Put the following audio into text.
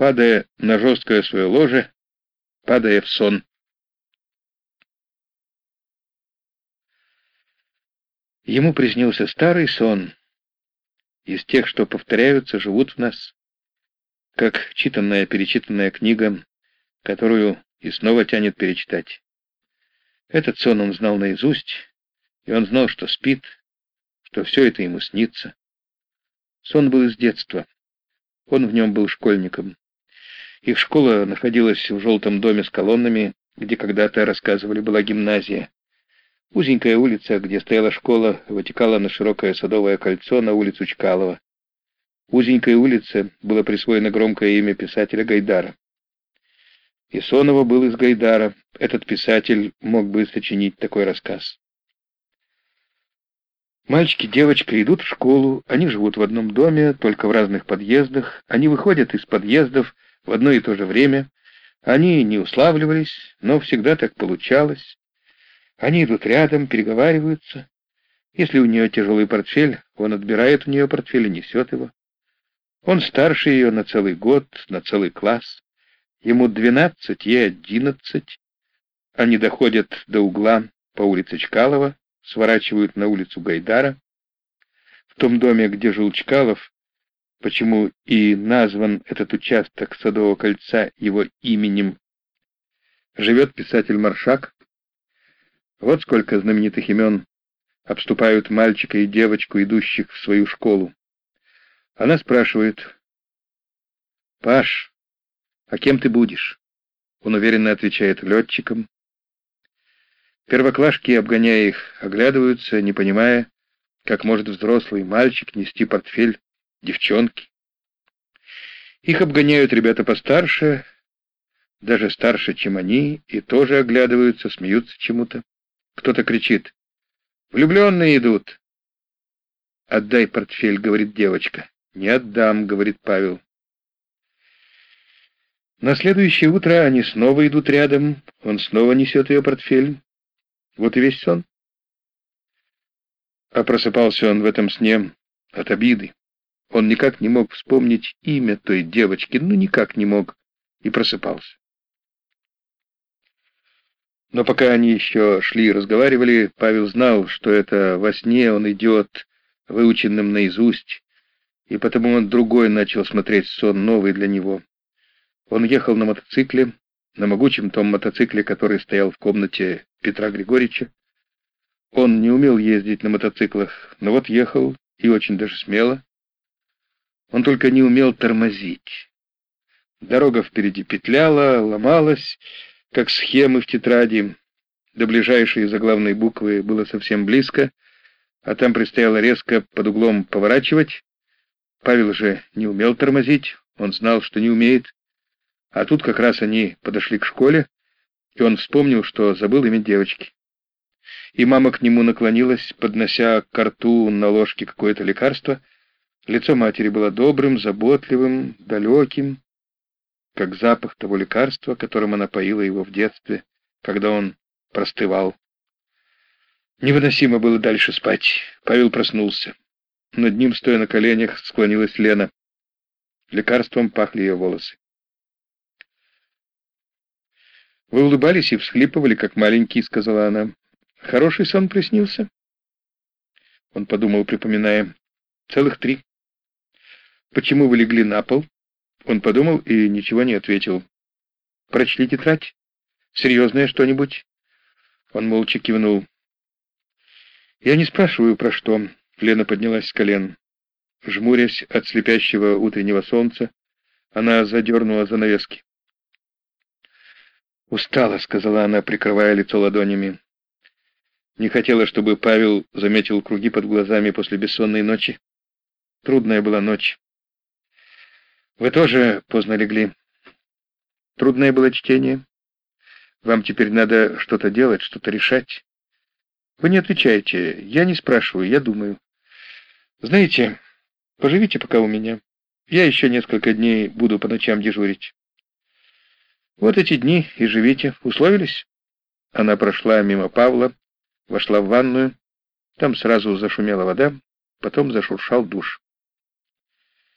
падая на жесткое свое ложе, падая в сон. Ему приснился старый сон, из тех, что повторяются, живут в нас, как читанная-перечитанная книга, которую и снова тянет перечитать. Этот сон он знал наизусть, и он знал, что спит, что все это ему снится. Сон был из детства. Он в нем был школьником. Их школа находилась в желтом доме с колоннами, где когда-то, рассказывали, была гимназия. Узенькая улица, где стояла школа, вытекала на широкое садовое кольцо на улицу Чкалова. Узенькой улице было присвоено громкое имя писателя Гайдара. Исонова был из Гайдара. Этот писатель мог бы сочинить такой рассказ. Мальчики, девочка идут в школу, они живут в одном доме, только в разных подъездах, они выходят из подъездов в одно и то же время, они не уславливались, но всегда так получалось. Они идут рядом, переговариваются. Если у нее тяжелый портфель, он отбирает у нее портфель и несет его. Он старше ее на целый год, на целый класс. Ему двенадцать, ей одиннадцать. Они доходят до угла по улице Чкалова, сворачивают на улицу Гайдара. В том доме, где жил Чкалов, почему и назван этот участок Садового кольца его именем, живет писатель Маршак. Вот сколько знаменитых имен обступают мальчика и девочку, идущих в свою школу. Она спрашивает, «Паш, а кем ты будешь?» Он уверенно отвечает, «Летчиком». Первоклашки, обгоняя их, оглядываются, не понимая, как может взрослый мальчик нести портфель девчонки. Их обгоняют ребята постарше, даже старше, чем они, и тоже оглядываются, смеются чему-то. Кто-то кричит «Влюбленные идут!» «Отдай портфель», — говорит девочка. «Не отдам», — говорит Павел. На следующее утро они снова идут рядом, он снова несет ее портфель. Вот и весь сон. А просыпался он в этом сне от обиды. Он никак не мог вспомнить имя той девочки, ну никак не мог, и просыпался. Но пока они еще шли и разговаривали, Павел знал, что это во сне он идет, выученным наизусть, и потому он другой начал смотреть сон, новый для него. Он ехал на мотоцикле, на могучем том мотоцикле, который стоял в комнате Петра Григорьевича. Он не умел ездить на мотоциклах, но вот ехал, и очень даже смело. Он только не умел тормозить. Дорога впереди петляла, ломалась, как схемы в тетради. До ближайшей заглавной буквы было совсем близко, а там предстояло резко под углом поворачивать. Павел же не умел тормозить, он знал, что не умеет. А тут как раз они подошли к школе, и он вспомнил, что забыл имя девочки. И мама к нему наклонилась, поднося к рту на ложке какое-то лекарство. Лицо матери было добрым, заботливым, далеким, как запах того лекарства, которым она поила его в детстве, когда он простывал. Невыносимо было дальше спать. Павел проснулся. Над ним, стоя на коленях, склонилась Лена. Лекарством пахли ее волосы. «Вы улыбались и всхлипывали, как маленький», — сказала она. «Хороший сон приснился?» Он подумал, припоминая. «Целых три». «Почему вы легли на пол?» Он подумал и ничего не ответил. «Прочли тетрадь? Серьезное что-нибудь?» Он молча кивнул. «Я не спрашиваю, про что». Лена поднялась с колен. Жмурясь от слепящего утреннего солнца, она задернула занавески. «Устала», — сказала она, прикрывая лицо ладонями. Не хотела, чтобы Павел заметил круги под глазами после бессонной ночи. Трудная была ночь. Вы тоже поздно легли. Трудное было чтение. Вам теперь надо что-то делать, что-то решать. Вы не отвечаете. Я не спрашиваю, я думаю. Знаете, поживите пока у меня. Я еще несколько дней буду по ночам дежурить. Вот эти дни и живите. Условились?» Она прошла мимо Павла, вошла в ванную. Там сразу зашумела вода, потом зашуршал душ.